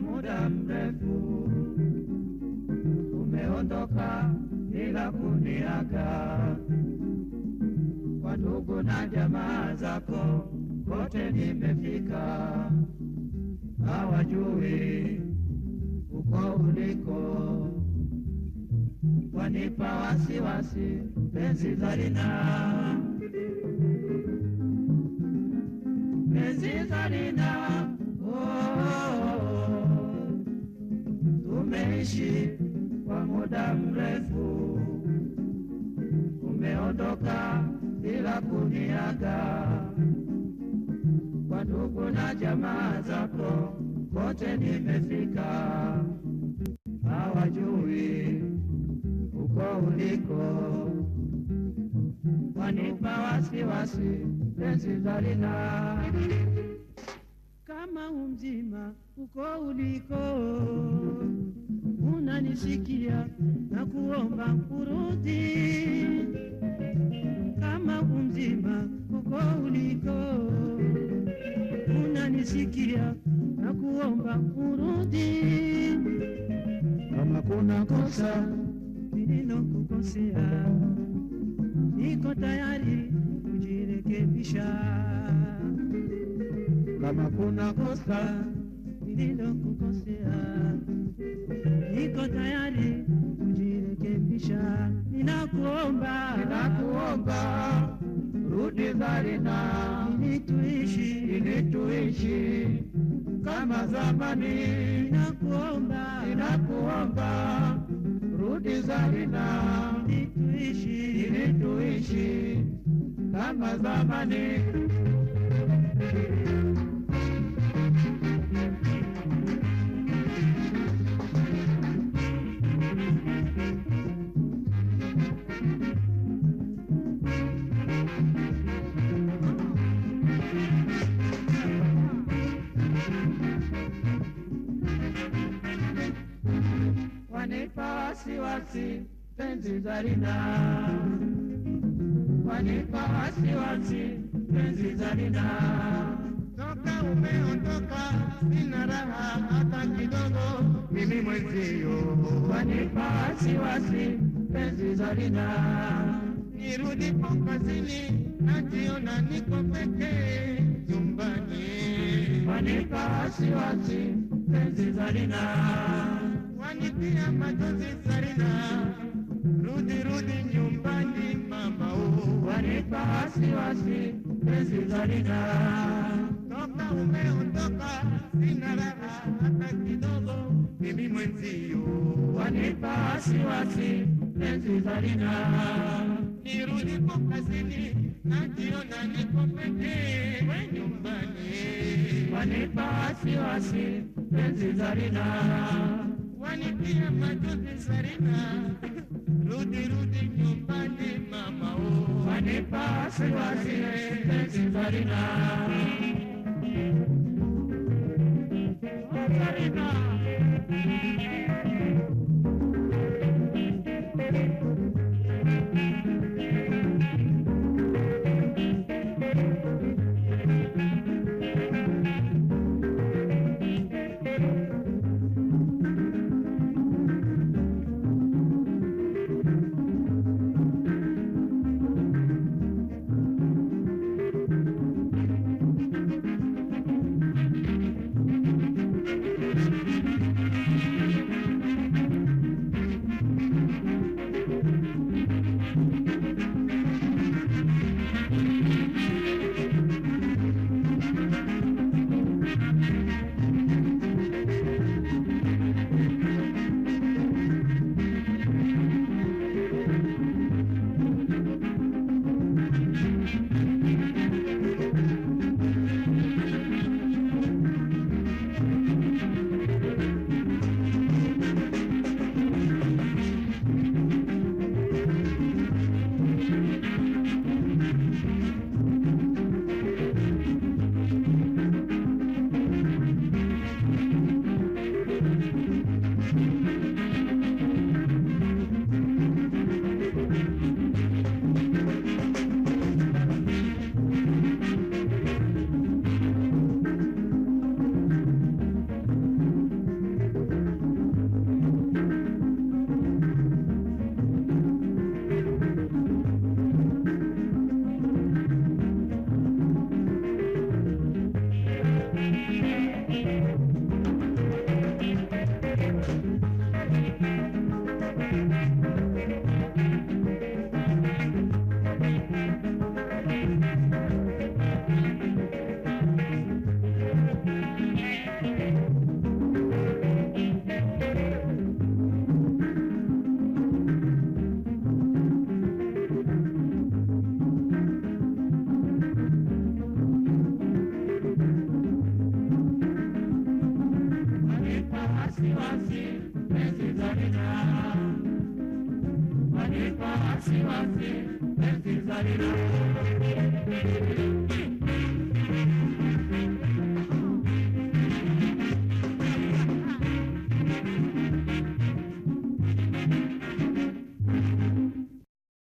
muda mrefu, umeondoka bila kuniaga. Kwa ndugu na jamaa zako kote nimefika, hawajui uko uliko, wanipa wasiwasi penzi zalina penzi Zarina, oh, tumeishi kwa muda mrefu, umeondoka bila kuniaga. Kwa ndugu na jamaa zako kote nimefika, uliko, wanipa wasiwasi penzi Zarina, kama umzima uko uliko, unanisikia na kuomba kurudi, kama umzima uko uliko, unanisikia na kuomba kurudi, kama kuna kosa nililokukosea, niko tayari kujirekebisha. Kama kuna kosa nililokukosea, niko tayari kujirekebisha. Ninakuomba, Ninakuomba. Rudi Zarina, ili tuishi, ili tuishi. Kama zamani. ninakuomba, Ninakuomba Zarina, ili tuishi, ili tuishi kama zamani. Wasiwasi penzi Zarina, wanipa wasiwasi penzi Zarina. Toka umeondoka sina raha hata kidogo, mimi mwenzio. wanipa wasiwasi penzi Zarina, Nirudipo kazini najiona niko pekee nyumbani, wanipa wasiwasi penzi Zarina, wanitia machozi Sarina, rudi rudi nyumbani mama wanipa wasiwasi penzi Sarina, Toka umeondoka sina raha hata kidogo, mimi mwenzio. wanipa wasiwasi penzi Zarina, Nirudipo kazini najiona niko pekee we nyumbani, wanipa wasiwasi penzi Zarina, wanitia machozi Zarina, rudi rudi nyumbani mama oh. wanipa wasi wasi penzi za bidhaa wanipa wasi wasi penzi za bidhaa